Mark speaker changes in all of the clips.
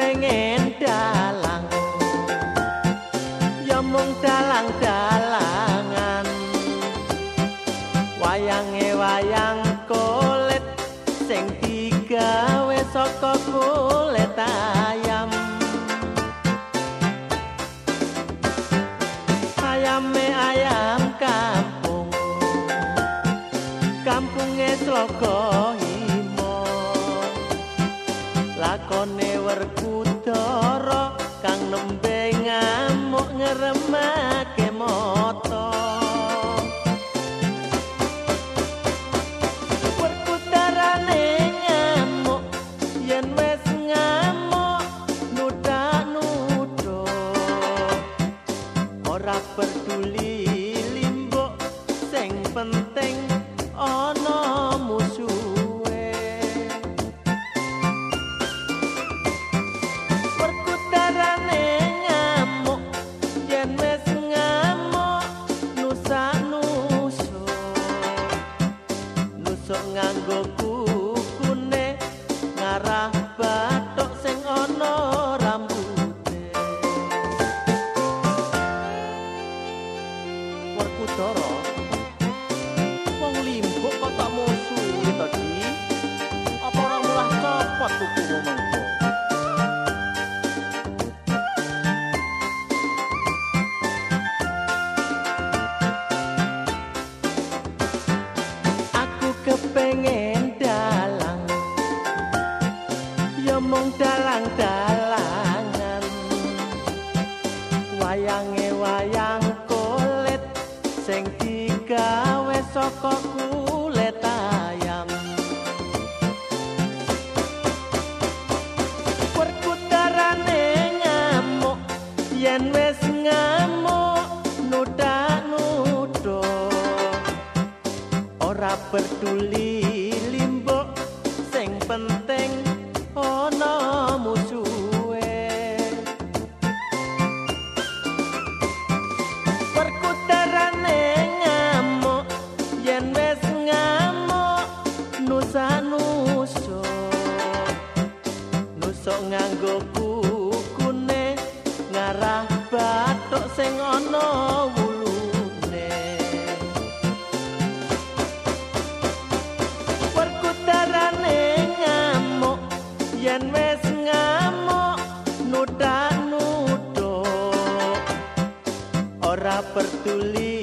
Speaker 1: pengen dalang. Ya mung dalang dalangan wayange wayang kulit sing digawe saka kulit ayam. Ayame ayam kampung kampunge slogo imo. Lakon penting ana musuhe perkudarane ngamuk yen wis ngamuk nusa nusuk nusuk nganggo kukune ngarah batok sing ana rambute Werkudara kepengen dalang. Ya mung dalang-dalangan. Wayange wayang kulit sing digawe saka kulit ayam. Perkudarane ngamuk yen wis ngamuk nudak nudo ora peduli nusa nusuk. Nusuk nganggo kukune ngarah batok sing ana wulune. Perkudarane ngamuk yen wis ngamuk nudak nudo ora peduli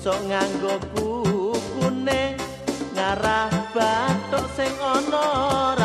Speaker 1: nusuk nganggo kukune ngarah batok sing ana